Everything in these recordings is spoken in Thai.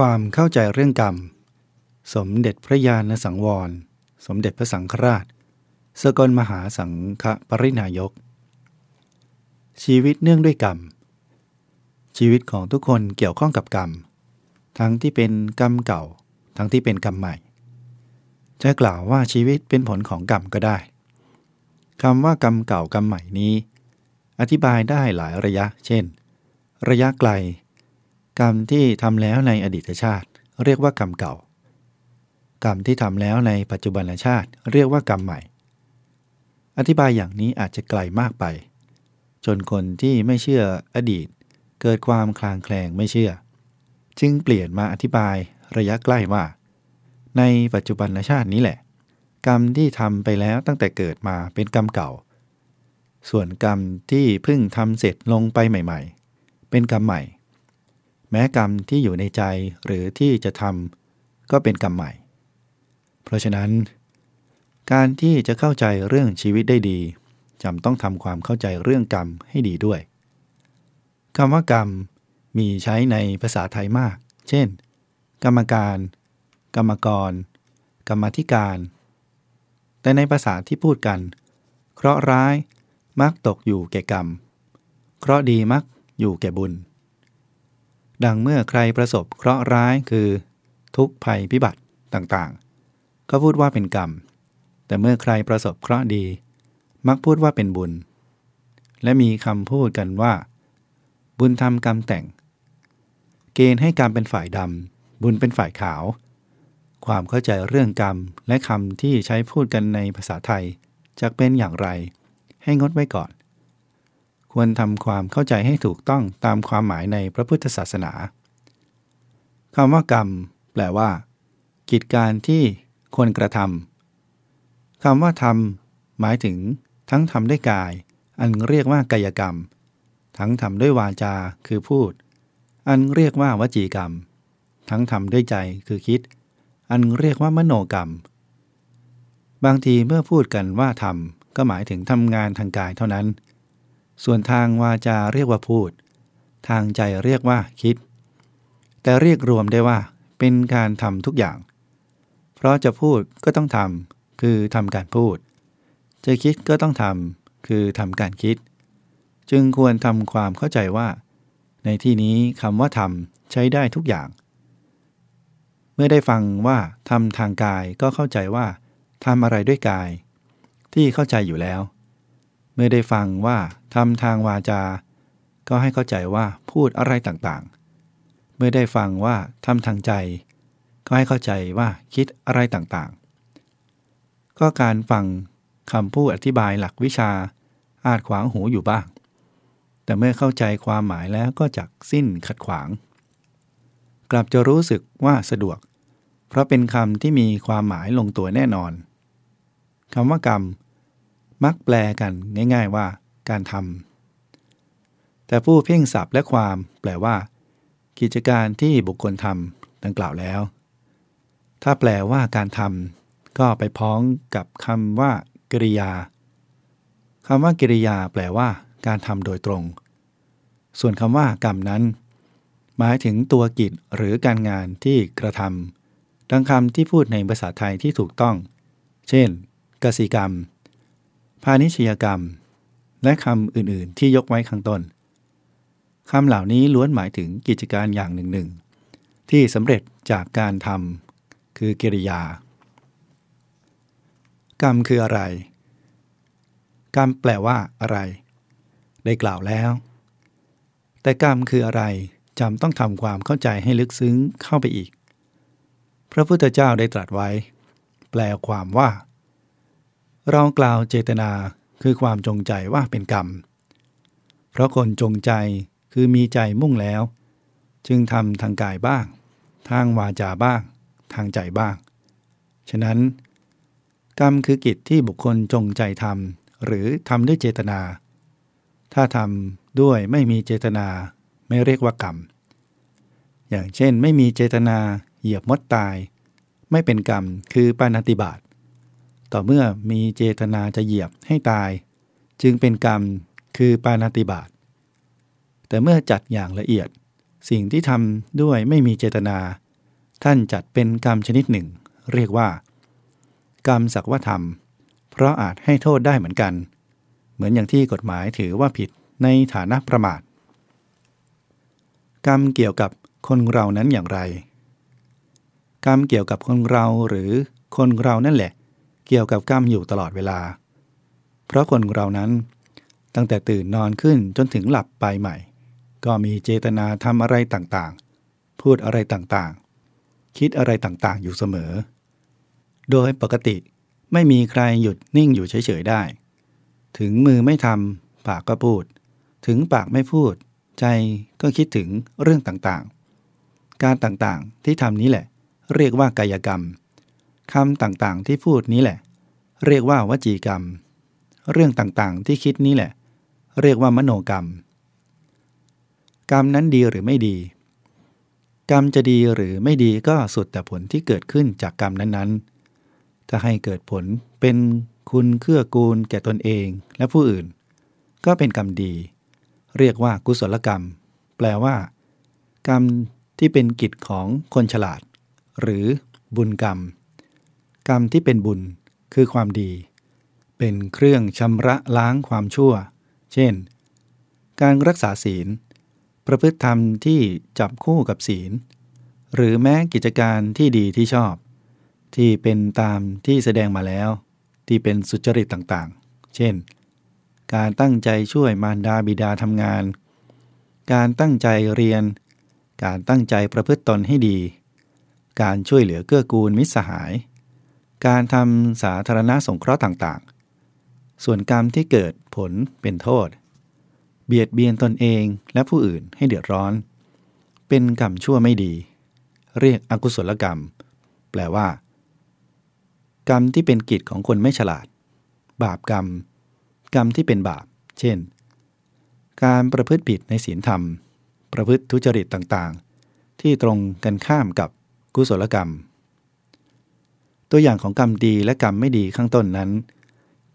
ความเข้าใจเรื่องกรรม สมเด็จพระญาณสังวร สมเด็จพระสังฆราช สกลมหาสังฆปรินายก ชีวิตเนื่องด้วยกรรม ชีวิตของทุกคนเกี่ยวข้องกับกรรม ทั้งที่เป็นกรรมเก่า ทั้งที่เป็นกรรมใหม่ จะกล่าวว่าชีวิตเป็นผลของกรรมก็ได้คำว่ากรรมเก่ากรรมใหม่นี้ อธิบายได้หลายระยะ เช่น ระยะไกล กรรมที่ทำแล้วในอดีตชาติ เรียกว่ากรรมเก่า กรรมที่ทำแล้วในปัจจุบันชาติ เรียกว่ากรรมใหม่ อธิบายอย่างนี้อาจจะไกลมากไป จนคนที่ไม่เชื่ออดีต เกิดความคลางแคลงไม่เชื่อ จึงเปลี่ยนมาอธิบายระยะใกล้ว่า ในปัจจุบันชาตินี้แหละ กรรมที่ทำไปแล้วตั้งแต่เกิดมาเป็นกรรมเก่า ส่วนกรรมที่เพิ่งทำเสร็จลงไปใหม่ ๆ เป็นกรรมใหม่ แม้กรรมที่อยู่ในใจหรือที่จะทำก็เป็นกรรมใหม่ เพราะฉะนั้น การที่จะเข้าใจเรื่องชีวิตได้ดีจำต้องทำความเข้าใจเรื่องกรรมให้ดีด้วยคำว่ากรรมมีใช้ในภาษาไทยมาก เช่น กรรมการ กรรมกร กรรมธิการ แต่ในภาษาที่พูดกัน เคราะห์ร้ายมักตกอยู่แก่กรรม เคราะห์ดีมักอยู่แก่บุญ ดังเมื่อใครประสบเคราะห์ร้ายคือ ทุกภัยพิบัติต่างๆ ก็พูดว่าเป็นกรรม แต่เมื่อใครประสบเคราะห์ดี มักพูดว่าเป็นบุญ และมีคำพูดกันว่า บุญทำกรรมแต่ง เกณฑ์ให้กรรมเป็นฝ่ายดำบุญเป็นฝ่ายขาว ความเข้าใจเรื่องกรรมและคำที่ใช้พูดกันในภาษาไทยจะเป็นอย่างไร ให้งดไว้ก่อน ควรทำความเข้าใจให้ถูกต้องตามความหมายในพระพุทธศาสนาคำว่ากรรม แปลว่า กิจการที่ควรกระทำคำว่าทำหมายถึง ทั้งทำด้วยกาย อันเรียกว่ากายกรรม ทั้งทำด้วยวาจาคือพูด อันเรียกว่าวจีกรรม ทั้งทำด้วยใจคือคิด อันเรียกว่ามโนกรรม บางทีเมื่อพูดกันว่าทำก็หมายถึงทำงานทางกายเท่านั้น ส่วนทางวาจาเรียกว่าพูด ทางใจเรียกว่าคิด แต่เรียกรวมได้ว่า เป็นการทำทุกอย่าง เพราะจะพูดก็ต้องทำคือทำการพูด จะคิดก็ต้องทำคือทำการคิด จึงควรทำความเข้าใจว่า ในที่นี้คำว่าทำใช้ได้ทุกอย่าง เมื่อได้ฟังว่าทำทางกายก็เข้าใจว่าทำอะไรด้วยกาย ที่เข้าใจอยู่แล้ว เมื่อได้ฟังว่าทำทางวาจา ก็ให้เข้าใจว่าพูดอะไรต่างๆ เมื่อได้ฟังว่าทำทางใจ ก็ให้เข้าใจว่าคิดอะไรต่างๆ ก็การฟังคำพูดอธิบายหลักวิชาอาจขวางหูอยู่บ้าง แต่เมื่อเข้าใจความหมายแล้วก็จักสิ้นขัดขวาง กลับจะรู้สึกว่าสะดวก เพราะเป็นคำที่มีความหมายลงตัวแน่นอนคำว่ากรรม มักแปลกันง่าย ๆว่าการทำแต่ผู้เพ่งศัพท์และความแปลว่า กิจการที่บุคคลทำดังกล่าวแล้ว ถ้าแปลว่าการทำก็ไปพ้องกับคำว่า กิริยาคำว่ากิริยาแปลว่า การทำโดยตรง ส่วนคำว่ากรรมนั้น หมายถึงตัวกิจหรือการงานที่กระทำดังคำที่พูดในภาษาไทยที่ถูกต้อง เช่น กสิกรรม พาณิชยกรรม และคำอื่นๆที่ยกไว้ข้างต้นคำเหล่านี้ล้วนหมายถึงกิจการอย่างหนึ่งหนึ่งที่สำเร็จจากการทำคือกิริยา กรรมคืออะไร กรรมแปลว่าอะไร ได้กล่าวแล้ว แต่กรรมคืออะไรจำต้องทำความเข้าใจให้ลึกซึ้งเข้าไปอีก พระพุทธเจ้าได้ตรัสไว้ แปลความว่า เรากล่าวเจตนาคือความจงใจว่าเป็นกรรม เพราะคนจงใจคือมีใจมุ่งแล้ว จึงทำทางกายบ้าง ทางวาจาบ้าง ทางใจบ้าง ฉะนั้น กรรมคือกิจที่บุคคลจงใจทำหรือทำด้วยเจตนา ถ้าทำด้วยไม่มีเจตนาไม่เรียกว่ากรรม อย่างเช่นไม่มีเจตนาเหยียบมดตาย ไม่เป็นกรรมคือปานาติบาต ต่อเมื่อมีเจตนาจะเหยียบให้ตาย จึงเป็นกรรมคือปานาติบาตแต่เมื่อจัดอย่างละเอียด สิ่งที่ทำด้วยไม่มีเจตนา ท่านจัดเป็นกรรมชนิดหนึ่ง เรียกว่า กรรมสักวธรรม เพราะอาจให้โทษได้เหมือนกัน เหมือนอย่างที่กฎหมายถือว่าผิดในฐานะประมาท กรรมเกี่ยวกับคนเรานั้นอย่างไร กรรมเกี่ยวกับคนเราหรือคนเรานั่นแหละ เกี่ยวกับกรรมอยู่ตลอดเวลา เพราะคนเรานั้น ตั้งแต่ตื่นนอนขึ้นจนถึงหลับไปใหม่ ก็มีเจตนาทำอะไรต่างๆ พูดอะไรต่างๆ คิดอะไรต่างๆ อยู่เสมอ โดยปกติไม่มีใครหยุดนิ่งอยู่เฉยๆได้ ถึงมือไม่ทำปากก็พูด ถึงปากไม่พูด ใจก็คิดถึงเรื่องต่างๆ การต่างๆที่ทำนี้แหละ เรียกว่ากายกรรม คำต่างๆ ที่พูดนี้แหละ เรียกว่าวจีกรรม เรื่องต่างๆ ที่คิดนี้แหละ เรียกว่ามโนกรรม กรรมนั้นดีหรือไม่ดี กรรมจะดีหรือไม่ดีก็สุดแต่ผลที่เกิดขึ้นจากกรรมนั้นๆ ถ้าให้เกิดผลเป็นคุณเครือกูลแก่ตนเองและผู้อื่น ก็เป็นกรรมดี เรียกว่ากุศลกรรม แปลว่า กรรมที่เป็นกิจของคนฉลาด หรือบุญกรรม กรรมที่เป็นบุญคือความดี เป็นเครื่องชำระล้างความชั่ว เช่น การรักษาศีล ประพฤติธรรมที่จับคู่กับศีล หรือแม้กิจการที่ดีที่ชอบ ที่เป็นตามที่แสดงมาแล้ว ที่เป็นสุจริตต่างๆ เช่น การตั้งใจช่วยมารดาบิดาทำงาน การตั้งใจเรียน การตั้งใจประพฤติตนให้ดี การช่วยเหลือเกื้อกูลมิตรสหาย การทำสาธารณสงเคราะห์ต่างๆ ส่วนกรรมที่เกิดผลเป็นโทษ เบียดเบียนตนเองและผู้อื่นให้เดือดร้อน เป็นกรรมชั่วไม่ดี เรียกอกุศลกรรม แปลว่า กรรมที่เป็นกิจของคนไม่ฉลาด บาปกรรม กรรมที่เป็นบาป เช่น การประพฤติผิดในศีลธรรม ประพฤติทุจริตต่างๆ ที่ตรงกันข้ามกับกุศลกรรม ตัวอย่างของกรรมดีและกรรมไม่ดีข้างต้นนั้น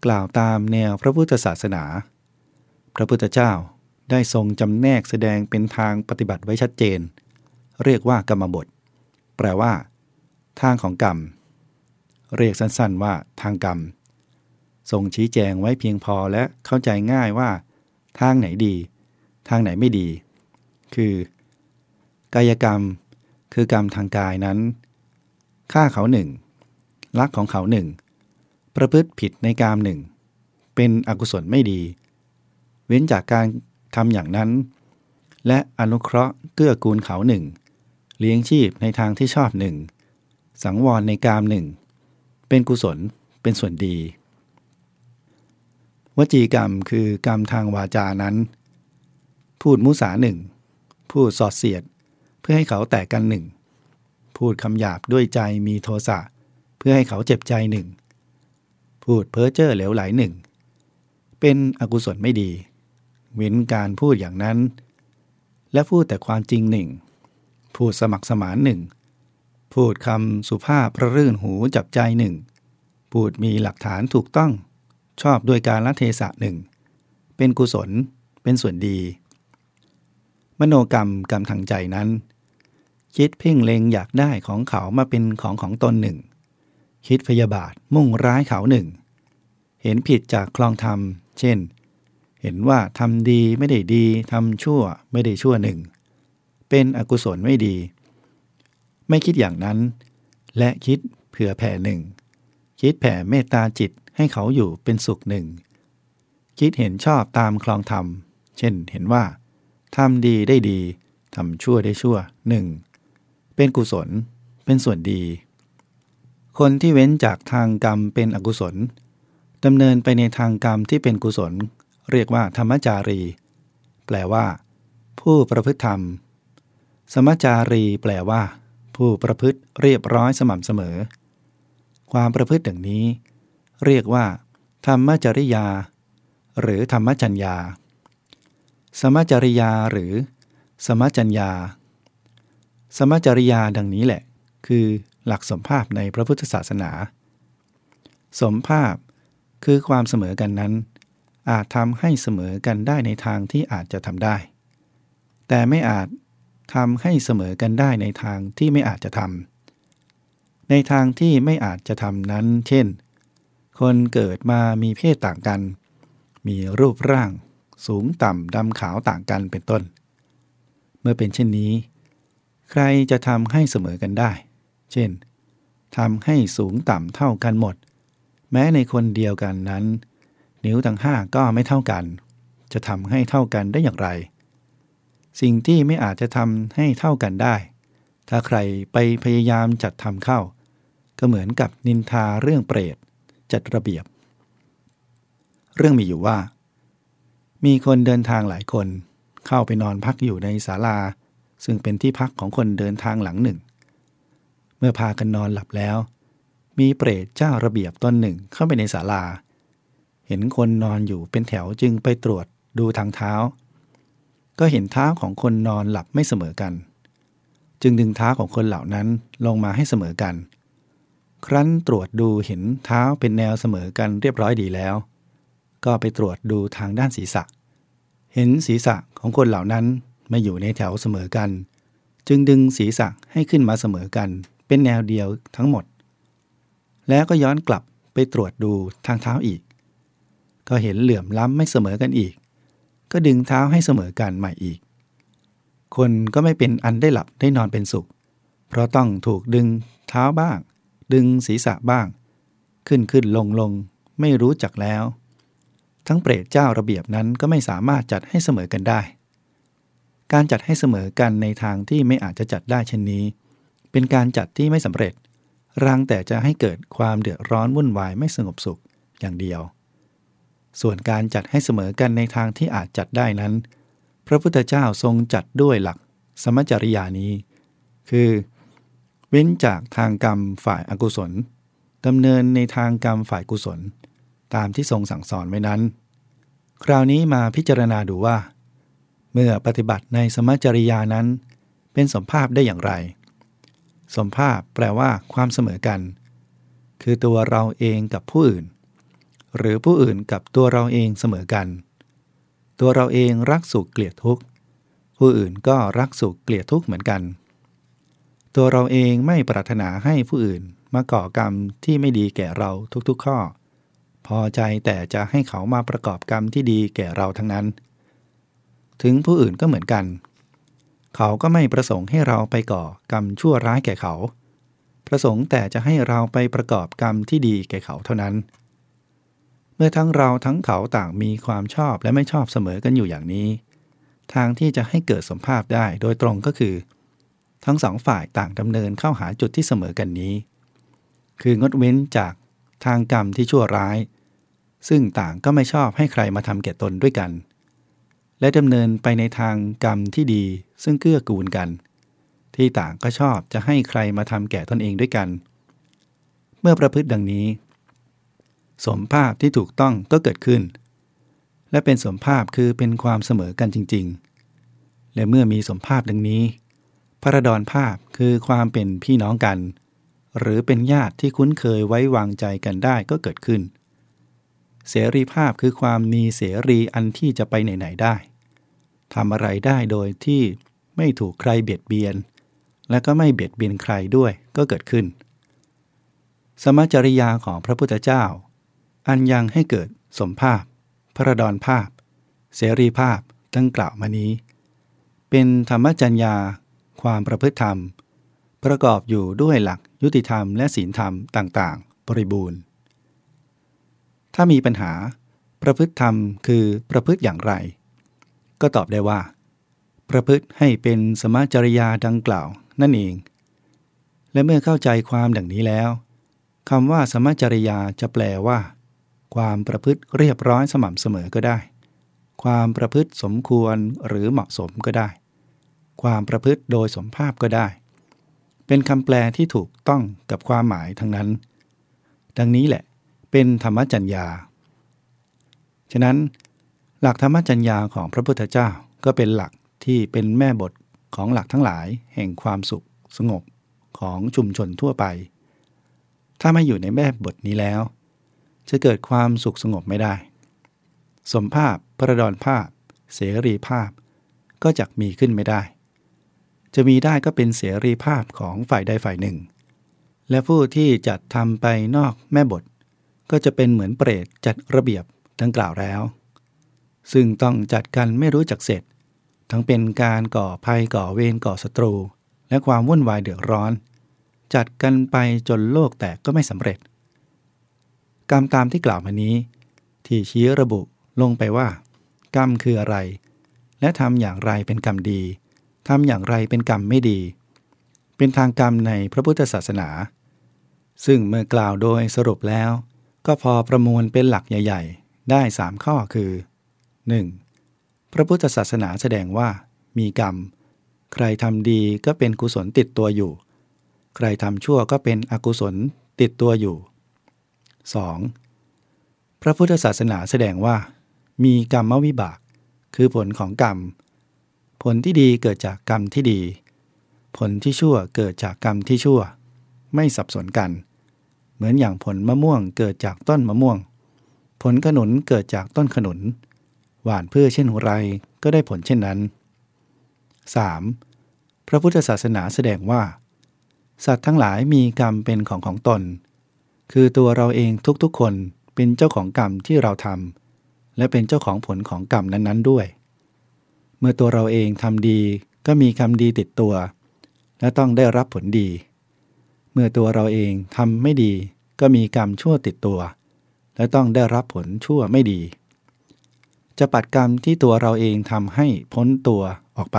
กล่าวตามแนวพระพุทธศาสนา พระพุทธเจ้าได้ทรงจำแนกแสดงเป็นทางปฏิบัติไว้ชัดเจน เรียกว่ากรรมบท แปลว่า ทางของกรรม เรียกสั้นๆว่า ทางกรรม ทรงชี้แจงไว้เพียงพอและเข้าใจง่ายว่า ทางไหนดี ทางไหนไม่ดี คือ กายกรรม คือกรรมทางกายนั้นฆ่าเขาหนึ่ง ลักของเขาหนึ่ง ประพฤติผิดในกามหนึ่ง เป็นอกุศลไม่ดี เว้นจากการทำอย่างนั้น และอนุเคราะห์เกื้อกูลเขาหนึ่ง เลี้ยงชีพในทางที่ชอบหนึ่ง สังวรในกามหนึ่ง เป็นกุศลเป็นส่วนดี วจีกรรมคือกรรมทางวาจานั้น พูดมุสาหนึ่ง พูดสอดเสียด เพื่อให้เขาแตกกันหนึ่ง พูดคำหยาบด้วยใจมีโทสะ เพื่อให้เขาเจ็บใจหนึ่ง พูดเพ้อเจ้อเหลวไหลหนึ่ง เป็นอกุศลไม่ดี เว้นการพูดอย่างนั้น และพูดแต่ความจริงหนึ่ง พูดสมัครสมานหนึ่ง พูดคำสุภาพประรื่นหูจับใจหนึ่ง พูดมีหลักฐานถูกต้อง ชอบด้วยการละเทศะหนึ่ง เป็นกุศล เป็นส่วนดี มโนกรรมกรรมทางใจนั้นคิดเพ่งเลงอยากได้ของเขามาเป็นของของตนหนึ่ง คิดพยาบาทมุ่งร้ายเขาหนึ่ง เห็นผิดจากคลองธรรม เช่น เห็นว่าทำดีไม่ได้ดีทำชั่วไม่ได้ชั่วหนึ่ง เป็นอกุศลไม่ดี ไม่คิดอย่างนั้น และคิดเผื่อแผ่หนึ่ง คิดแผ่เมตตาจิตให้เขาอยู่เป็นสุขหนึ่ง คิดเห็นชอบตามคลองธรรม เช่นเห็นว่าทำดีได้ดีทำชั่วได้ชั่วหนึ่งเป็นกุศลเป็นส่วนดี คนที่เว้นจากทางกรรมเป็นอกุศลดำเนินไปในทางกรรมที่เป็นกุศล เรียกว่าธรรมจารี แปลว่า ผู้ประพฤติธรรม สมจารี แปลว่า ผู้ประพฤติเรียบร้อยสม่ำเสมอ ความประพฤติอย่างนี้ เรียกว่า ธรรมจริยา หรือธรรมจัญญา สมจริยาหรือ สมจัญญา สมจริยาดังนี้แหละ คือ หลักสมภาพในพระพุทธศาสนา สมภาพคือความเสมอกันนั้น อาจทำให้เสมอกันได้ในทางที่อาจจะทำได้ แต่ไม่อาจทำให้เสมอกันได้ในทางที่ไม่อาจจะทำในทางที่ไม่อาจจะทำนั้น เช่น คนเกิดมามีเพศต่างกัน มีรูปร่าง สูงต่ำดำขาวต่างกันเป็นต้น เมื่อเป็นเช่นนี้ ใครจะทำให้เสมอกันได้ เช่นทำให้สูงต่ำเท่ากันหมด แม้ในคนเดียวกันนั้น นิ้วทั้งห้าก็ไม่เท่ากัน จะทำให้เท่ากันได้อย่างไร สิ่งที่ไม่อาจจะทำให้เท่ากันได้ ถ้าใครไปพยายามจัดทำเข้า ก็เหมือนกับนินทาเรื่องเปรต จัดระเบียบ เรื่องมีอยู่ว่า มีคนเดินทางหลายคน เข้าไปนอนพักอยู่ในศาลา ซึ่งเป็นที่พักของคนเดินทางหลังหนึ่ง เมื่อพากันนอนหลับแล้ว มีเปรตเจ้าระเบียบต้นหนึ่งเข้าไปในศาลา เห็นคนนอนอยู่เป็นแถวจึงไปตรวจดูทางเท้า ก็เห็นเท้าของคนนอนหลับไม่เสมอกัน จึงดึงเท้าของคนเหล่านั้นลงมาให้เสมอกัน ครั้นตรวจดูเห็นเท้าเป็นแนวเสมอกันเรียบร้อยดีแล้ว ก็ไปตรวจดูทางด้านศีรษะ เห็นศีรษะของคนเหล่านั้นไม่อยู่ในแถวเสมอกัน จึงดึงศีรษะให้ขึ้นมาเสมอกัน เป็นแนวเดียวทั้งหมด แล้วก็ย้อนกลับไปตรวจดูทางเท้าอีก ก็เห็นเหลื่อมล้ำไม่เสมอกันอีก ก็ดึงเท้าให้เสมอกันใหม่อีก คนก็ไม่เป็นอันได้หลับได้นอนเป็นสุข เพราะต้องถูกดึงเท้าบ้าง ดึงศีรษะบ้าง ขึ้นขึ้นลงลงไม่รู้จักแล้ว ทั้งเปรตเจ้าระเบียบนั้นก็ไม่สามารถจัดให้เสมอกันได้ การจัดให้เสมอกันในทางที่ไม่อาจจะจัดได้เช่นนี้ เป็นการจัดที่ไม่สำเร็จ รังแต่จะให้เกิดความเดือดร้อนวุ่นวายไม่สงบสุขอย่างเดียว ส่วนการจัดให้เสมอกันในทางที่อาจจัดได้นั้น พระพุทธเจ้าทรงจัดด้วยหลักสมจริยานี้ คือ เว้นจากทางกรรมฝ่ายอากุศลดำเนินในทางกรรมฝ่ายกุศล ตามที่ทรงสั่งสอนไว้นั้น คราวนี้มาพิจารณาดูว่า เมื่อปฏิบัติในสมจริยานั้น เป็นสมภาพได้อย่างไร สมภาพแปลว่าความเสมอกัน คือตัวเราเองกับผู้อื่น หรือผู้อื่นกับตัวเราเองเสมอกัน ตัวเราเองรักสุขเกลียดทุกข์ ผู้อื่นก็รักสุขเกลียดทุกข์เหมือนกัน ตัวเราเองไม่ปรารถนาให้ผู้อื่นมาก่อกรรมที่ไม่ดีแก่เราทุกๆข้อ พอใจแต่จะให้เขามาประกอบกรรมที่ดีแก่เราทั้งนั้น ถึงผู้อื่นก็เหมือนกัน เขาก็ไม่ประสงค์ให้เราไปก่อกรรมชั่วร้ายแก่เขา ประสงค์แต่จะให้เราไปประกอบกรรมที่ดีแก่เขาเท่านั้น เมื่อทั้งเราทั้งเขาต่างมีความชอบและไม่ชอบเสมอกันอยู่อย่างนี้ ทางที่จะให้เกิดสมภาพได้โดยตรงก็คือ ทั้งสองฝ่ายต่างดำเนินเข้าหาจุดที่เสมอกันนี้ คืองดเว้นจากทางกรรมที่ชั่วร้าย ซึ่งต่างก็ไม่ชอบให้ใครมาทำแก่ตนด้วยกัน และดำเนินไปในทางกรรมที่ดี ซึ่งเกื้อกูลกัน ที่ต่างก็ชอบจะให้ใครมาทำแก่ตนเองด้วยกัน เมื่อประพฤติดังนี้ สมภาพที่ถูกต้องก็เกิดขึ้น และเป็นสมภาพคือเป็นความเสมอกันจริง ๆ และเมื่อมีสมภาพดังนี้พระดอนภาพคือความเป็นพี่น้องกัน หรือเป็นญาติที่คุ้นเคยไว้วางใจกันได้ก็เกิดขึ้น เสรีภาพคือความมีเสรีอันที่จะไปไหน ๆ ได้ ทำอะไรได้โดยที่ไม่ถูกใครเบียดเบียน และก็ไม่เบียดเบียนใครด้วยก็เกิดขึ้น สมจริยาของพระพุทธเจ้า อันยังให้เกิดสมภาพ พระดอนภาพ เสรีภาพตั้งกล่าวมานี้ เป็นธรรมจัญญา ความประพฤติธรรม ประกอบอยู่ด้วยหลักยุติธรรมและศีลธรรมต่างๆ บริบูรณ์ ถ้ามีปัญหา ประพฤติธรรมคือประพฤติอย่างไร ก็ตอบได้ว่า ประพฤติให้เป็นสมจริยาดังกล่าวนั่นเอง และเมื่อเข้าใจความดังนี้แล้วคำว่าสมจริยาจะแปลว่า ความประพฤติเรียบร้อยสม่ำเสมอก็ได้ ความประพฤติสมควรหรือเหมาะสมก็ได้ ความประพฤติโดยสมภาพก็ได้ เป็นคำแปลที่ถูกต้องกับความหมายทั้งนั้น ดังนี้แหละ เป็นธรรมจัญญา ฉะนั้น หลักธรรมจัญญาของพระพุทธเจ้าก็เป็นหลักที่เป็นแม่บทของหลักทั้งหลายแห่งความสุขสงบของชุมชนทั่วไป ถ้าไม่อยู่ในแม่บทนี้แล้ว จะเกิดความสุขสงบไม่ได้ สมภาพพระดอนภาพ เสรีภาพ ก็จะมีขึ้นไม่ได้ จะมีได้ก็เป็นเสรีภาพของฝ่ายใดฝ่ายหนึ่ง และผู้ที่จัดทำไปนอกแม่บท ก็จะเป็นเหมือนเปรตจัดระเบียบดังกล่าวแล้ว ซึ่งต้องจัดกันไม่รู้จักเสร็จ ทั้งเป็นการก่อภัยก่อเวรก่อศัตรู และความวุ่นวายเดือดร้อน จัดกันไปจนโลกแตกก็ไม่สำเร็จ กรรมตามที่กล่าวมานี้ ที่ชี้ระบุลงไปว่า กรรมคืออะไร และทำอย่างไรเป็นกรรมดีทำอย่างไรเป็นกรรมไม่ดี เป็นทางกรรมในพระพุทธศาสนา ซึ่งเมื่อกล่าวโดยสรุปแล้ว ก็พอประมวลเป็นหลักใหญ่ ๆ ได้ 3 ข้อคือ 1. พระพุทธศาสนาแสดงว่า มีกรรม ใครทำดีก็เป็นกุศลติดตัวอยู่ ใครทำชั่วก็เป็นอกุศลติดตัวอยู่ 2. พระพุทธศาสนาแสดงว่า มีกรรมวิบาก คือผลของกรรม ผลที่ดีเกิดจากกรรมที่ดี ผลที่ชั่วเกิดจากกรรมที่ชั่ว ไม่สับสนกัน เหมือนอย่างผลมะม่วงเกิดจากต้นมะม่วง ผลขนุนเกิดจากต้นขนุน หวานเพื่อเช่นไรก็ได้ผลเช่นนั้น 3. พระพุทธศาสนาแสดงว่า สัตว์ทั้งหลายมีกรรมเป็นของของตน คือตัวเราเองทุกๆคนเป็นเจ้าของกรรมที่เราทำและเป็นเจ้าของผลของกรรมนั้นๆด้วย เมื่อตัวเราเองทำดีก็มีคำดีติดตัว และต้องได้รับผลดี เมื่อตัวเราเองทำไม่ดี ก็มีกรรมชั่วติดตัว และต้องได้รับผลชั่วไม่ดี จะปัดกรรมที่ตัวเราเองทำให้พ้นตัวออกไป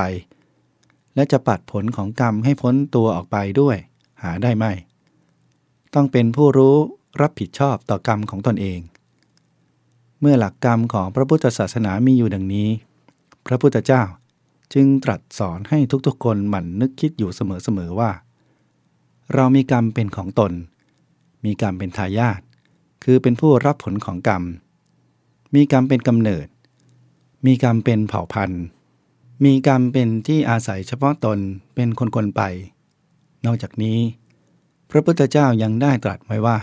และจะปัดผลของกรรมให้พ้นตัวออกไปด้วย หาได้ไหม ต้องเป็นผู้รู้รับผิดชอบต่อกรรมของตนเอง เมื่อหลักกรรมของพระพุทธศาสนามีอยู่ดังนี้ พระพุทธเจ้าจึงตรัสสอนให้ทุกๆคนหมั่นนึกคิดอยู่เสมอๆว่า เรามีกรรมเป็นของตน มีกรรมเป็นทายาทคือเป็นผู้รับผลของกรรม มีกรรมเป็นกำเนิด มีกรรมเป็นเผ่าพันธุ์ มีกรรมเป็นที่อาศัยเฉพาะตนเป็นคนๆไป นอกจากนี้ พระพุทธเจ้ายังได้ตรัสไว้ว่า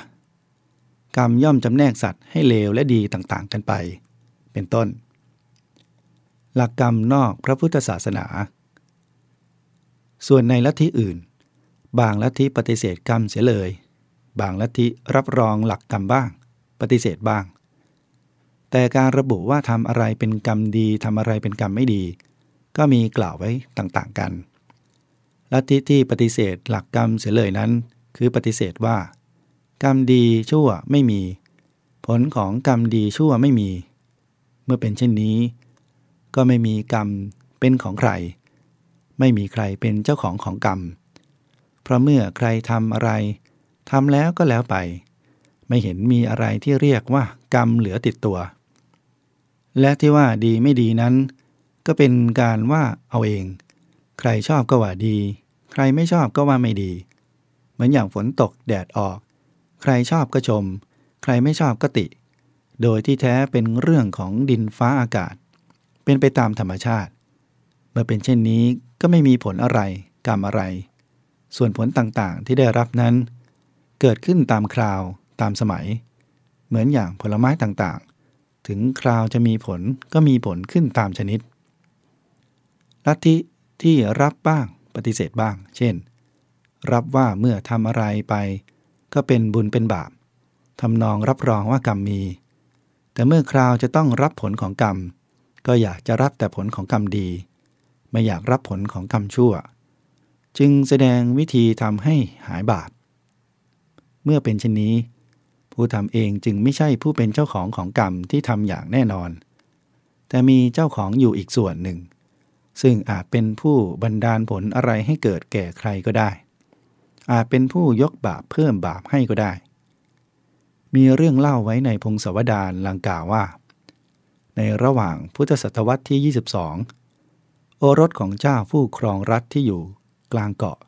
กรรมย่อมจำแนกสัตว์ให้เลวและดีต่างๆกันไป เป็นต้น หลักกรรมนอกพระพุทธศาสนา ส่วนในลัทธิอื่น บางลัทธิปฏิเสธกรรมเสียเลย บางลัทธิรับรองหลักกรรมบ้าง ปฏิเสธบ้าง แต่การระบุว่าทำอะไรเป็นกรรมดีทำอะไรเป็นกรรมไม่ดี ก็มีกล่าวไว้ต่างๆกันลัทธิที่ปฏิเสธหลักกรรมเสียเลยนั้น คือปฏิเสธว่า กรรมดีชั่วไม่มี ผลของกรรมดีชั่วไม่มี เมื่อเป็นเช่นนี้ ก็ไม่มีกรรมเป็นของใคร ไม่มีใครเป็นเจ้าของของกรรม เพราะเมื่อใครทำอะไรทำแล้วก็แล้วไป ไม่เห็นมีอะไรที่เรียกว่ากรรมเหลือติดตัว และที่ว่าดีไม่ดีนั้น ก็เป็นการว่าเอาเอง ใครชอบก็ว่าดี ใครไม่ชอบก็ว่าไม่ดี เหมือนอย่างฝนตกแดดออก ใครชอบก็ชม ใครไม่ชอบก็ติ โดยที่แท้เป็นเรื่องของดินฟ้าอากาศ เป็นไปตามธรรมชาติ เมื่อเป็นเช่นนี้ก็ไม่มีผลอะไรกรรมอะไร ส่วนผลต่างๆที่ได้รับนั้น เกิดขึ้นตามคราวตามสมัย เหมือนอย่างผลไม้ต่างๆ ถึงคราวจะมีผลก็มีผลขึ้นตามชนิด ลัทธิที่รับบ้างปฏิเสธบ้าง เช่น รับว่าเมื่อทำอะไรไป ก็เป็นบุญเป็นบาปทำนองรับรองว่ากรรมมี แต่เมื่อคราวจะต้องรับผลของกรรม ก็อยากจะรับแต่ผลของกรรมดี ไม่อยากรับผลของกรรมชั่ว จึงแสดงวิธีทำให้หายบาปเมื่อเป็นเช่นนี้ ผู้ทำเองจึงไม่ใช่ผู้เป็นเจ้าของของกรรมที่ทำอย่างแน่นอน แต่มีเจ้าของอยู่อีกส่วนหนึ่ง ซึ่งอาจเป็นผู้บันดาลผลอะไรให้เกิดแก่ใครก็ได้ อาจเป็นผู้ยกบาปเพิ่มบาปให้ก็ได้ มีเรื่องเล่าไว้ในพงศวดารลังกาว่า ในระหว่างพุทธศตวรรษที่ 22 โอรสของเจ้าผู้ครองรัฐที่อยู่กลางเกาะ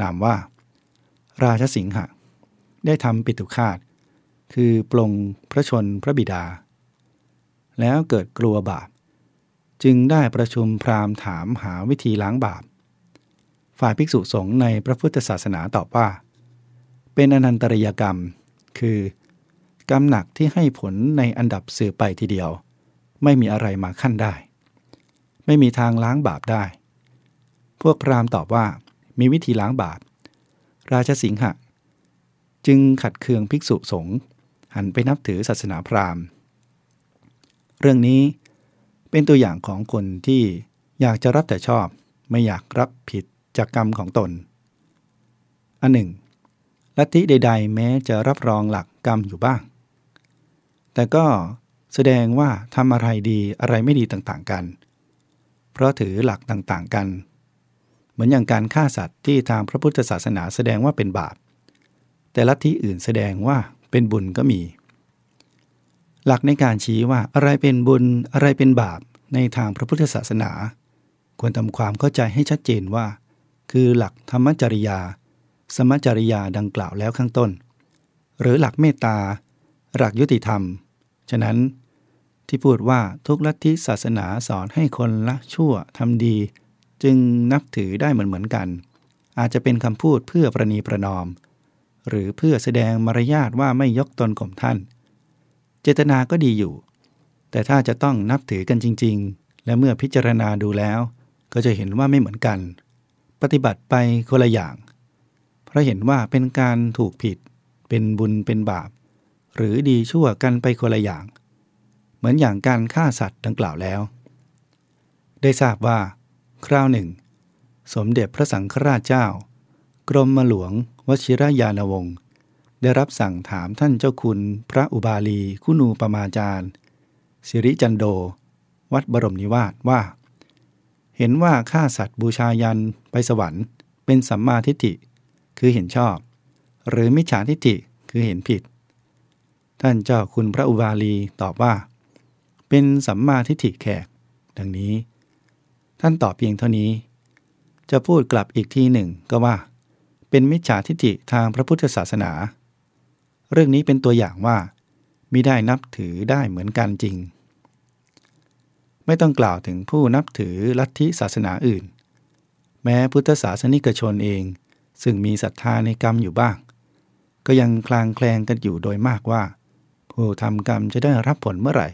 นามว่า ราชสิงหะ ได้ทำปิตุคาต คือปลงพระชนพระบิดา แล้วเกิดกลัวบาป จึงได้ประชุมพราหมณ์ถามหาวิธีล้างบาป ฝ่ายภิกษุสงฆ์ในพระพุทธศาสนาตอบว่า เป็นอนันตริยกรรม คือกรรมหนักที่ให้ผลในอันดับสืบไปทีเดียว ไม่มีอะไรมาขั้นได้ ไม่มีทางล้างบาปได้ พวกพราหมณ์ตอบว่ามีวิธีล้างบาป ราชสิงหะ จึงขัดเคืองภิกษุสงฆ์ หันไปนับถือศาสนาพราหมณ์ เรื่องนี้เป็นตัวอย่างของคนที่อยากจะรับแต่ชอบไม่อยากรับผิดจากกรรมของตน อันหนึ่ง ลัทธิใด ๆ แม้จะรับรองหลักกรรมอยู่บ้าง แต่ก็แสดงว่าทำอะไรดีอะไรไม่ดีต่างๆกัน เพราะถือหลักต่างๆกัน เหมือนอย่างการฆ่าสัตว์ที่ทางพระพุทธศาสนาแสดงว่าเป็นบาป แต่ลัทธิอื่นแสดงว่า เป็นบุญก็มี หลักในการชี้ว่าอะไรเป็นบุญอะไรเป็นบาปในทางพระพุทธศาสนา ควรทำความเข้าใจให้ชัดเจนว่า คือหลักธรรมจริยา สมจริยาดังกล่าวแล้วข้างต้น หรือหลักเมตตา หลักยุติธรรม ฉะนั้นที่พูดว่าทุกลัทธิศาสนาสอนให้คนละชั่วทำดี จึงนับถือได้เหมือนเหมือนกัน อาจจะเป็นคำพูดเพื่อประนีประนอม หรือเพื่อแสดงมารยาทว่าไม่ยกตนข่มท่าน เจตนาก็ดีอยู่ แต่ถ้าจะต้องนับถือกันจริง ๆ และเมื่อพิจารณาดูแล้ว ก็จะเห็นว่าไม่เหมือนกัน ปฏิบัติไปคนละอย่าง เพราะเห็นว่าเป็นการถูกผิด เป็นบุญเป็นบาป หรือดีชั่วกันไปคนละอย่าง เหมือนอย่างการฆ่าสัตว์ดังกล่าวแล้ว ได้ทราบว่า คราวหนึ่งสมเด็จพระสังฆราชเจ้า กรมมหลวง วชิรยานวงศ์ได้รับสั่งถามท่านเจ้าคุณพระอุบาลีคุณูปมาจารย์สิริจันโด วัดบรมนิวาสว่า เห็นว่าฆ่าสัตว์บูชายันไปสวรรค์ เป็นสัมมาทิฏฐิคือเห็นชอบ หรือมิจฉาทิฏฐิคือเห็นผิด ท่านเจ้าคุณพระอุบาลีตอบว่า เป็นสัมมาทิฏฐิแขก ดังนี้ ท่านตอบเพียงเท่านี้ จะพูดกลับอีกทีหนึ่งก็ว่า เป็นมิจฉาทิฏฐิทางพระพุทธศาสนา เรื่องนี้เป็นตัวอย่างว่ามิได้นับถือได้เหมือนกันจริง ไม่ต้องกล่าวถึงผู้นับถือลัทธิศาสนาอื่น แม้พุทธศาสนิกชนเอง ซึ่งมีศรัทธาในกรรมอยู่บ้าง ก็ยังคลางแคลงกันอยู่โดยมากว่า ผู้ทำกรรมจะได้รับผลเมื่อไหร่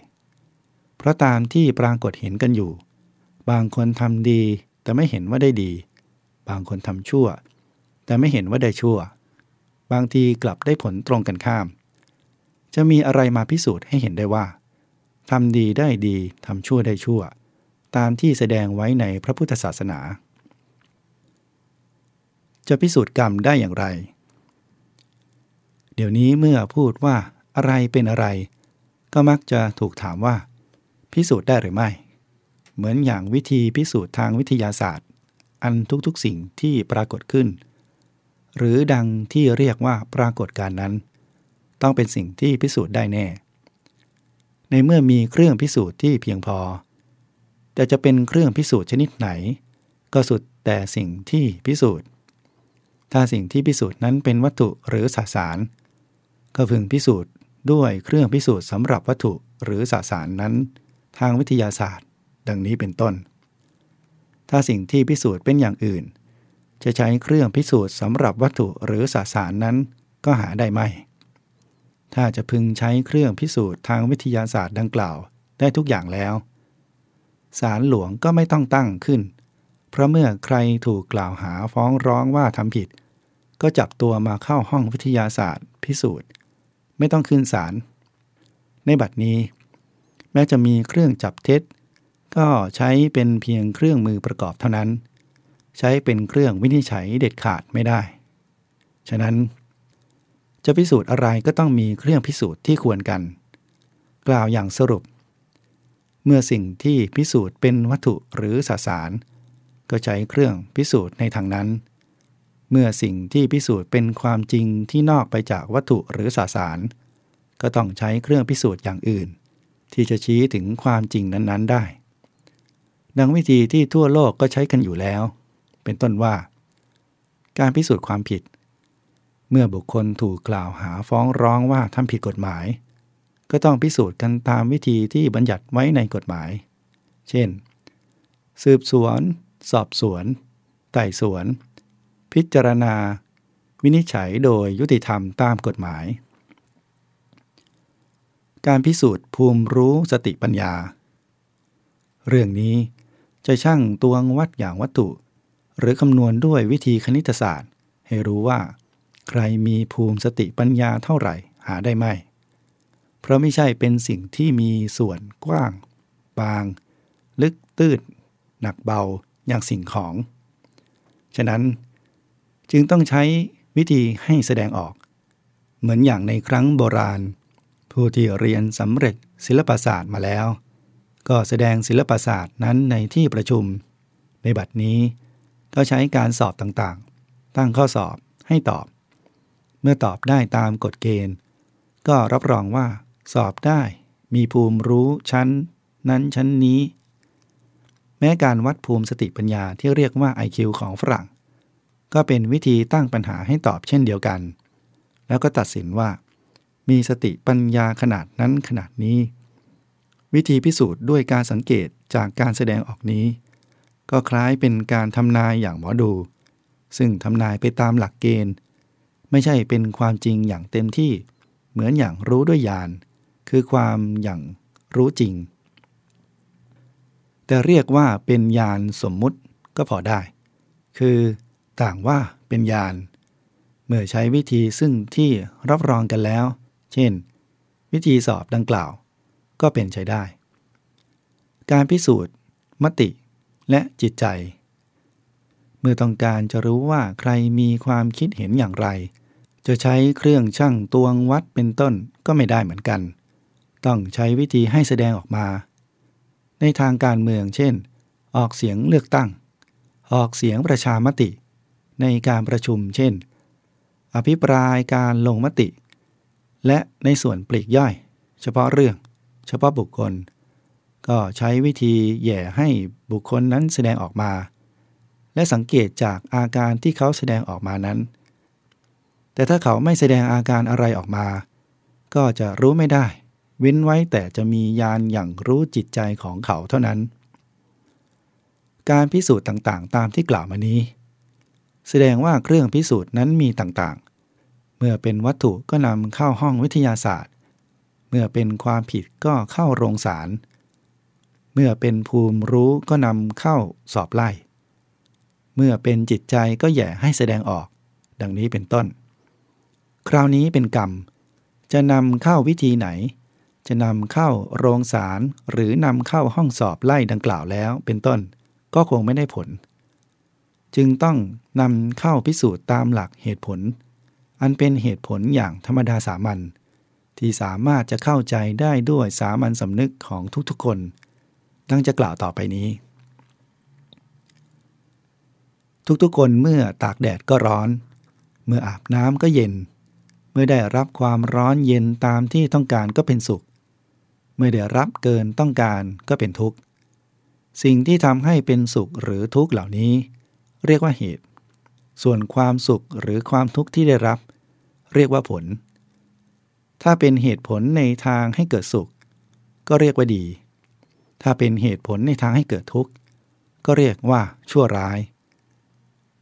เพราะตามที่ปรากฏเห็นกันอยู่ บางคนทำดีแต่ไม่เห็นว่าได้ดี บางคนทำชั่ว แต่ไม่เห็นว่าได้ชั่ว บางทีกลับได้ผลตรงกันข้าม จะมีอะไรมาพิสูจน์ให้เห็นได้ว่าทำดีได้ดีทำชั่วได้ชั่ว ตามที่แสดงไว้ในพระพุทธศาสนา จะพิสูจน์กรรมได้อย่างไร เดี๋ยวนี้เมื่อพูดว่าอะไรเป็นอะไร ก็มักจะถูกถามว่า พิสูจน์ได้หรือไม่ เหมือนอย่างวิธีพิสูจน์ทางวิทยาศาสตร์ อันทุกๆสิ่งที่ปรากฏขึ้น หรือดังที่เรียกว่าปรากฏการนั้น ต้องเป็นสิ่งที่พิสูจน์ได้แน่ ในเมื่อมีเครื่องพิสูจน์ที่เพียงพอ แต่จะเป็นเครื่องพิสูจน์ชนิดไหน ก็สุดแต่สิ่งที่พิสูจน์ ถ้าสิ่งที่พิสูจน์นั้นเป็นวัตถุหรือสสาร ก็พึงพิสูจน์ด้วยเครื่องพิสูจน์สำหรับวัตถุหรือสสารนั้น ทางวิทยาศาสตร์ ดังนี้เป็นต้น ถ้าสิ่งที่พิสูจน์เป็นอย่างอื่น จะใช้เครื่องพิสูจน์สำหรับวัตถุหรือสสารนั้นก็หาได้ไม่ ถ้าจะพึงใช้เครื่องพิสูจน์ทางวิทยาศาสตร์ดังกล่าวได้ทุกอย่างแล้วศาลหลวงก็ไม่ต้องตั้งขึ้น เพราะเมื่อใครถูกกล่าวหาฟ้องร้องว่าทำผิด ก็จับตัวมาเข้าห้องวิทยาศาสตร์ พิสูจน์ ไม่ต้องขึ้นศาล ในบัดนี้ แม้จะมีเครื่องจับเท็จ ก็ใช้เป็นเพียงเครื่องมือประกอบเท่านั้น ใช้เป็นเครื่องวินิจฉัยเด็ดขาดไม่ได้ ฉะนั้น จะพิสูจน์อะไรก็ต้องมีเครื่องพิสูจน์ที่ควรกัน กล่าวอย่างสรุป เมื่อสิ่งที่พิสูจน์เป็นวัตถุหรือสสาร ก็ใช้เครื่องพิสูจน์ในทางนั้น เมื่อสิ่งที่พิสูจน์เป็นความจริงที่นอกไปจากวัตถุหรือสสาร ก็ต้องใช้เครื่องพิสูจน์อย่างอื่น ที่จะชี้ถึงความจริงนั้นๆได้ดังวิธีที่ทั่วโลกก็ใช้กันอยู่แล้ว เป็นต้นว่า การพิสูจน์ความผิด เมื่อบุคคลถูกกล่าวหาฟ้องร้องว่าทำผิดกฎหมาย ก็ต้องพิสูจน์กันตามวิธีที่บัญญัติไว้ในกฎหมาย เช่น สืบสวน สอบสวน ไต่สวน พิจารณา วินิจฉัยโดยยุติธรรมตามกฎหมาย การพิสูจน์ภูมิรู้สติปัญญา เรื่องนี้จะช่างตวงวัดอย่างวัตถุ หรือคำนวณด้วยวิธีคณิตศาสตร์ ให้รู้ว่า ใครมีภูมิสติปัญญาเท่าไหร่หาได้ไม่ เพราะไม่ใช่เป็นสิ่งที่มีส่วนกว้าง บาง ลึกตื้นหนักเบาอย่างสิ่งของ ฉะนั้นจึงต้องใช้วิธีให้แสดงออก เหมือนอย่างในครั้งโบราณ ผู้ที่เรียนสำเร็จศิลปศาสตร์มาแล้ว ก็แสดงศิลปศาสตร์นั้นในที่ประชุม ในบัดนี้ ก็ใช้การสอบต่างๆ ตั้งข้อสอบให้ตอบ เมื่อตอบได้ตามกฎเกณฑ์ ก็รับรองว่า สอบได้ มีภูมิรู้ชั้น นั้นชั้นนี้ แม้การวัดภูมิสติปัญญาที่เรียกว่า IQ ของฝรั่ง ก็เป็นวิธีตั้งปัญหาให้ตอบเช่นเดียวกัน แล้วก็ตัดสินว่า มีสติปัญญาขนาดนั้นขนาดนี้ วิธีพิสูจน์ด้วยการสังเกตจากการแสดงออกนี้ ก็คล้ายเป็นการทำนายอย่างหมอดู ซึ่งทำนายไปตามหลักเกณฑ์ ไม่ใช่เป็นความจริงอย่างเต็มที่ เหมือนอย่างรู้ด้วยญาณคือความอย่างรู้จริง แต่เรียกว่าเป็นญาณสมมุติก็พอได้ คือต่างว่าเป็นญาณเมื่อใช้วิธีซึ่งที่รับรองกันแล้ว เช่น วิธีสอบดังกล่าว ก็เป็นใช้ได้ การพิสูจน์ มติ และจิตใจ เมื่อต้องการจะรู้ว่าใครมีความคิดเห็นอย่างไร จะใช้เครื่องช่างตวงวัดเป็นต้นก็ไม่ได้เหมือนกัน ต้องใช้วิธีให้แสดงออกมา ในทางการเมืองเช่น ออกเสียงเลือกตั้ง ออกเสียงประชามติ ในการประชุมเช่น อภิปรายการลงมติ และในส่วนปลีกย่อย เฉพาะเรื่อง เฉพาะบุคคล ก็ใช้วิธีแย่ให้บุคคลนั้นแสดงออกมา และสังเกตจากอาการที่เขาแสดงออกมานั้น แต่ถ้าเขาไม่แสดงอาการอะไรออกมา ก็จะรู้ไม่ได้ เว้นไว้แต่จะมียานอย่างรู้จิตใจของเขาเท่านั้น การพิสูจน์ต่างๆ ตามที่กล่าวมานี้ แสดงว่าเครื่องพิสูจน์นั้นมีต่างๆ เมื่อเป็นวัตถุก็นำเข้าห้องวิทยาศาสตร์ เมื่อเป็นความผิดก็เข้าโรงศาล เมื่อเป็นภูมิรู้ก็นำเข้าสอบไล่ เมื่อเป็นจิตใจก็แย่ให้แสดงออก ดังนี้เป็นต้น คราวนี้เป็นกรรม จะนำเข้าวิธีไหน จะนำเข้าโรงศาลหรือนำเข้าห้องสอบไล่ดังกล่าวแล้ว เป็นต้น ก็คงไม่ได้ผล จึงต้องนำเข้าพิสูจน์ตามหลักเหตุผล อันเป็นเหตุผลอย่างธรรมดาสามัญที่สามารถจะเข้าใจได้ด้วยสามัญสำนึกของทุกๆคน ดังจะกล่าวต่อไปนี้ ทุกๆคนเมื่อตากแดดก็ร้อน เมื่ออาบน้ำก็เย็น เมื่อได้รับความร้อนเย็นตามที่ต้องการก็เป็นสุข เมื่อได้รับเกินต้องการก็เป็นทุกข์ สิ่งที่ทำให้เป็นสุขหรือทุกข์เหล่านี้ เรียกว่าเหตุ ส่วนความสุขหรือความทุกข์ที่ได้รับ เรียกว่าผล ถ้าเป็นเหตุผลในทางให้เกิดสุข ก็เรียกว่าดี ถ้าเป็นเหตุผลในทางให้เกิดทุกข์ ก็เรียกว่าชั่วร้าย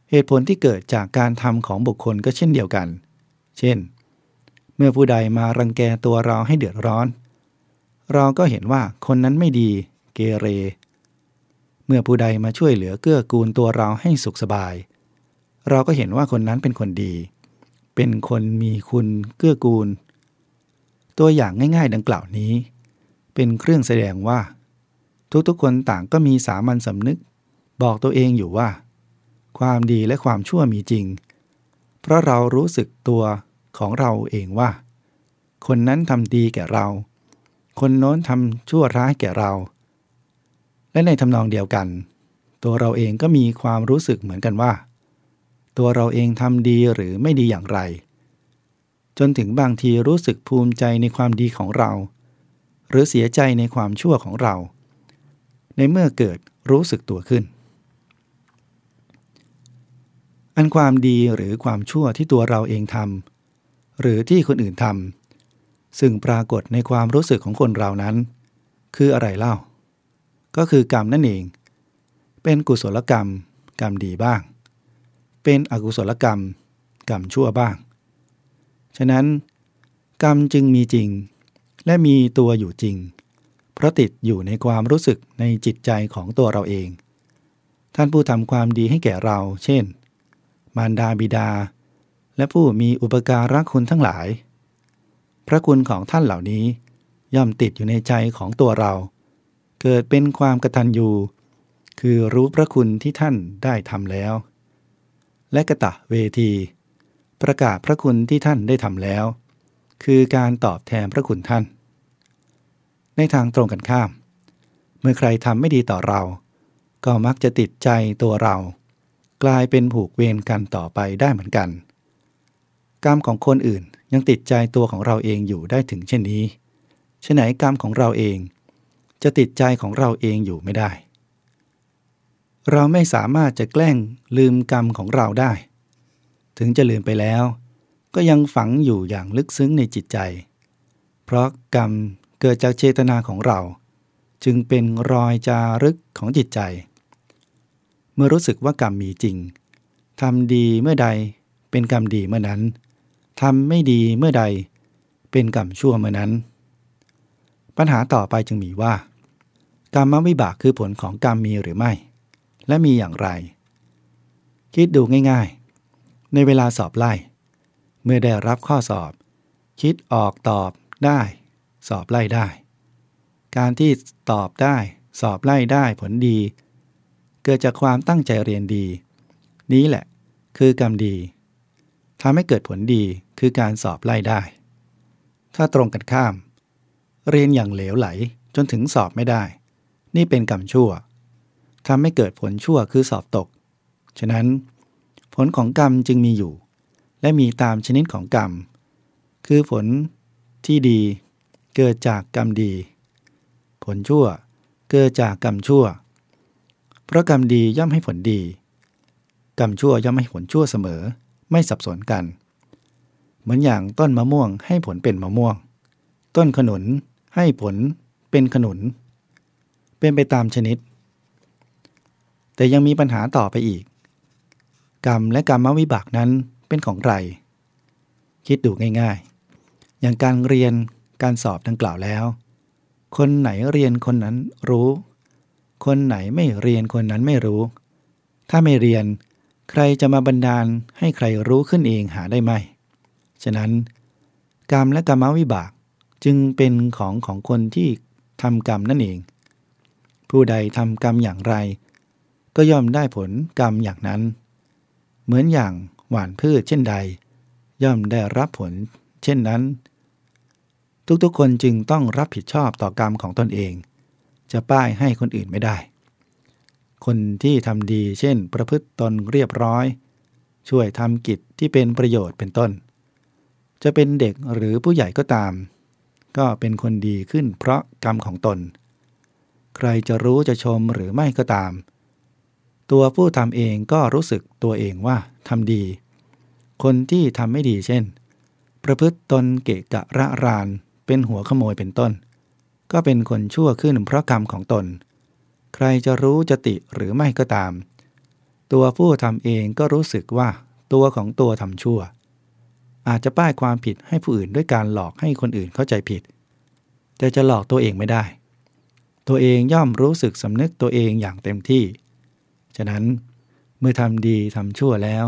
เหตุผลที่เกิดจากการทำของบุคคลก็เช่นเดียวกัน เช่น เมื่อผู้ใดมารังแกตัวเราให้เดือดร้อน เราก็เห็นว่าคนนั้นไม่ดี เกเร เมื่อผู้ใดมาช่วยเหลือเกื้อกูลตัวเราให้สุขสบาย เราก็เห็นว่าคนนั้นเป็นคนดี เป็นคนมีคุณเกื้อกูล ตัวอย่างง่าย ๆ ดังกล่าวนี้ เป็นเครื่องแสดงว่า ทุกๆคนต่างก็มีสามัญสำนึก บอกตัวเองอยู่ว่า ความดีและความชั่วมีจริง เพราะเรารู้สึกตัวของเราเองว่า คนนั้นทำดีแก่เรา คนโน้นทำชั่วร้ายแก่เรา และในทำนองเดียวกัน ตัวเราเองก็มีความรู้สึกเหมือนกันว่า ตัวเราเองทำดีหรือไม่ดีอย่างไร จนถึงบางทีรู้สึกภูมิใจในความดีของเรา หรือเสียใจในความชั่วของเรา ในเมื่อเกิดรู้สึกตัวขึ้น อันความดีหรือความชั่วที่ตัวเราเองทำหรือที่คนอื่นทำซึ่งปรากฏในความรู้สึกของคนเรานั้น คืออะไรเล่า ก็คือกรรมนั่นเอง เป็นกุศลกรรม กรรมดีบ้าง เป็นอกุศลกรรม กรรมชั่วบ้าง ฉะนั้น กรรมจึงมีจริง และมีตัวอยู่จริง ราะติดอยู่ในความรู้สึกในจิตใจของตัวเราเอง ท่านผู้ทำความดีให้แก่เรา เช่น มารดาบิดา และผู้มีอุปการะคุณทั้งหลาย พระคุณของท่านเหล่านี้ ย่อมติดอยู่ในใจของตัวเรา เกิดเป็นความกระตัญญูคือรู้พระคุณที่ท่านได้ทำแล้ว และกะตะเวที ประกาศพระคุณที่ท่านได้ทำแล้ว คือการตอบแทนพระคุณท่าน ในทางตรงกันข้าม เมื่อใครทำไม่ดีต่อเรา ก็มักจะติดใจตัวเรา กลายเป็นผูกเวรกันต่อไปได้เหมือนกัน กรรมของคนอื่นยังติดใจตัวของเราเองอยู่ได้ถึงเช่นนี้ฉไหนกรรมของเราเอง จะติดใจของเราเองอยู่ไม่ได้ เราไม่สามารถจะแกล้งลืมกรรมของเราได้ ถึงจะลืมไปแล้ว ก็ยังฝังอยู่อย่างลึกซึ้งในจิตใจ เพราะกรรม เกิดจากเจตนาของเรา จึงเป็นรอยจารึกของจิตใจ เมื่อรู้สึกว่ากรรมมีจริงทำดีเมื่อใดเป็นกรรมดีเมื่อนั้นทำไม่ดีเมื่อใด เป็นกรรมชั่วเมื่อนั้น ปัญหาต่อไปจึงมีว่า กรรมวิบากคือผลของกรรมมีหรือไม่ และมีอย่างไร คิดดูง่ายๆ ในเวลาสอบไล่ เมื่อได้รับข้อสอบ คิดออกตอบได้ สอบไล่ได้ การที่ตอบได้ สอบไล่ได้ผลดี เกิดจากความตั้งใจเรียนดี นี้แหละ คือกรรมดีทำให้เกิดผลดีคือการสอบไล่ได้ ถ้าตรงกันข้าม เรียนอย่างเหลวไหลจนถึงสอบไม่ได้ นี่เป็นกรรมชั่วทำให้เกิดผลชั่วคือสอบตก ฉะนั้น ผลของกรรมจึงมีอยู่ และมีตามชนิดของกรรม คือผลที่ดี เกิดจากกรรมดีผลชั่วเกิดจากกรรมชั่ว เพราะกรรมดีย่อมให้ผลดี กรรมชั่วย่อมให้ผลชั่วเสมอ ไม่สับสนกัน เหมือนอย่างต้นมะม่วงให้ผลเป็นมะม่วง ต้นขนุนให้ผลเป็นขนุน เป็นไปตามชนิด แต่ยังมีปัญหาต่อไปอีก กรรมและกรรมวิบากนั้นเป็นของใคร คิดดูง่ายๆ อย่างการเรียน การสอบดังกล่าวแล้ว คนไหนเรียนคนนั้นรู้ คนไหนไม่เรียนคนนั้นไม่รู้ ถ้าไม่เรียน ใครจะมาบันดาลให้ใครรู้ขึ้นเองหาได้ไหม ฉะนั้น กรรมและกรรมวิบากจึงเป็นของของคนที่ทำกรรมนั่นเอง ผู้ใดทำกรรมอย่างไร ก็ย่อมได้ผลกรรมอย่างนั้น เหมือนอย่างหว่านพืชเช่นใด ย่อมได้รับผล เช่นนั้น ทุกๆ คนจึงต้องรับผิดชอบต่อกรรมของตนเอง จะป้ายให้คนอื่นไม่ได้ คนที่ทำดีเช่น ประพฤติตนเรียบร้อย ช่วยทำกิจที่เป็นประโยชน์เป็นต้น จะเป็นเด็กหรือผู้ใหญ่ก็ตาม ก็เป็นคนดีขึ้นเพราะกรรมของตน ใครจะรู้จะชมหรือไม่ก็ตาม ตัวผู้ทำเองก็รู้สึกตัวเองว่าทำดี คนที่ทำไม่ดีเช่น ประพฤติตนเกะกะระราน เป็นหัวขโมยเป็นต้น ก็เป็นคนชั่วขึ้นเพราะกรรมของตน ใครจะรู้จะติหรือไม่ก็ตาม ตัวผู้ทำเองก็รู้สึกว่าตัวของตัวทำชั่ว อาจจะป้ายความผิดให้ผู้อื่นด้วยการหลอกให้คนอื่นเข้าใจผิด แต่จะหลอกตัวเองไม่ได้ ตัวเองย่อมรู้สึกสำนึกตัวเองอย่างเต็มที่ ฉะนั้นเมื่อทำดีทำชั่วแล้ว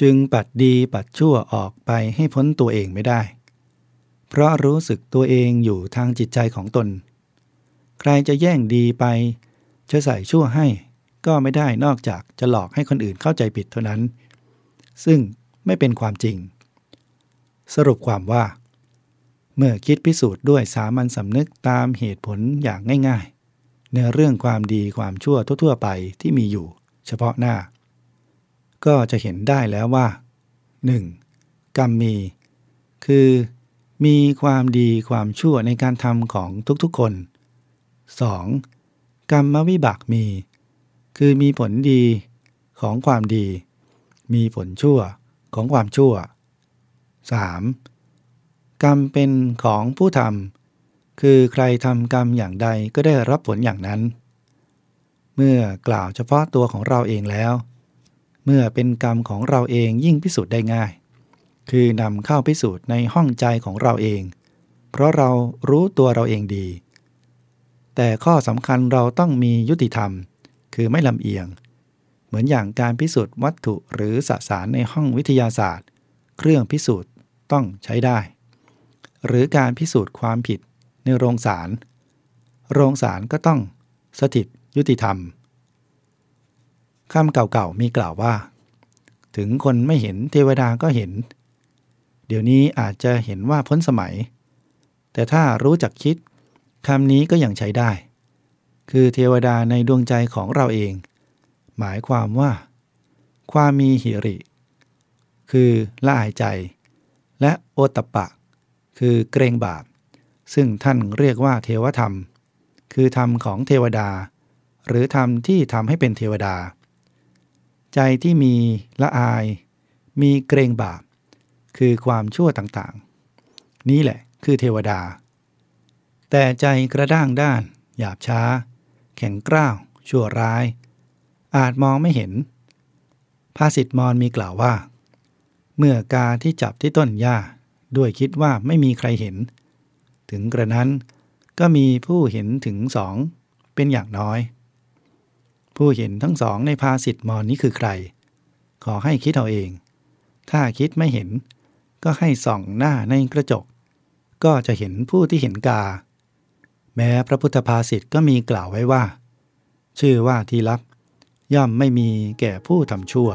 จึงปัดดีปัดชั่วออกไปให้พ้นตัวเองไม่ได้ เพราะรู้สึกตัวเองอยู่ทางจิตใจของตน ใครจะแย่งดีไป จะใส่ชั่วให้ ก็ไม่ได้นอกจากจะหลอกให้คนอื่นเข้าใจผิดเท่านั้น ซึ่งไม่เป็นความจริง สรุปความว่า เมื่อคิดพิสูจน์ด้วยสามัญสำนึกตามเหตุผลอย่างง่ายๆ ในเรื่องความดีความชั่วทั่วๆไปที่มีอยู่ เฉพาะหน้า ก็จะเห็นได้แล้วว่า 1. กรรมมี คือ มีความดีความชั่วในการทำของทุกๆคน 2. กรรมวิบากมี คือมีผลดีของความดี มีผลชั่วของความชั่ว 3. กรรมเป็นของผู้ทำคือใครทำกรรมอย่างใดก็ได้รับผลอย่างนั้น เมื่อกล่าวเฉพาะตัวของเราเองแล้ว เมื่อเป็นกรรมของเราเองยิ่งพิสูจน์ได้ง่าย คือนำเข้าพิสูจน์ในห้องใจของเราเอง เพราะเรารู้ตัวเราเองดี แต่ข้อสำคัญเราต้องมียุติธรรม คือไม่ลำเอียง เหมือนอย่างการพิสูจน์วัตถุหรือสสารในห้องวิทยาศาสตร์ เครื่องพิสูจน์ต้องใช้ได้ หรือการพิสูจน์ความผิดในโรงศาล โรงศาลก็ต้อง สถิตยุติธรรมคำเก่าๆมีกล่าวว่า ถึงคนไม่เห็นเทวดาก็เห็น เดี๋ยวนี้อาจจะเห็นว่าพ้นสมัย แต่ถ้ารู้จักคิดคำนี้ก็ยังใช้ได้ คือเทวดาในดวงใจของเราเอง หมายความว่า ความมีหิริ คือละอายใจ และโอตปะ คือเกรงบาป ซึ่งท่านเรียกว่าเทวธรรม คือธรรมของเทวดา หรือธรรมที่ทำให้เป็นเทวดา ใจที่มีละอาย มีเกรงบาป คือความชั่วต่างๆ นี่แหละคือเทวดา แต่ใจกระด้างด้าน หยาบช้า แข็งกร้าว ชั่วร้าย อาจมองไม่เห็น ภาษิตมอนมีกล่าวว่า เมื่อกาที่จับที่ต้นหญ้าด้วยคิดว่าไม่มีใครเห็น ถึงกระนั้นก็มีผู้เห็นถึงสองเป็นอย่างน้อย ผู้เห็นทั้งสองในภาษิตมอนนี้คือใคร ขอให้คิดเอาเอง ถ้าคิดไม่เห็น ก็ให้ส่องหน้าในกระจก ก็จะเห็นผู้ที่เห็นกา แม้พระพุทธภาษิตก็มีกล่าวไว้ว่า ชื่อว่าที่ลับ ย่อมไม่มีแก่ผู้ทำชั่ว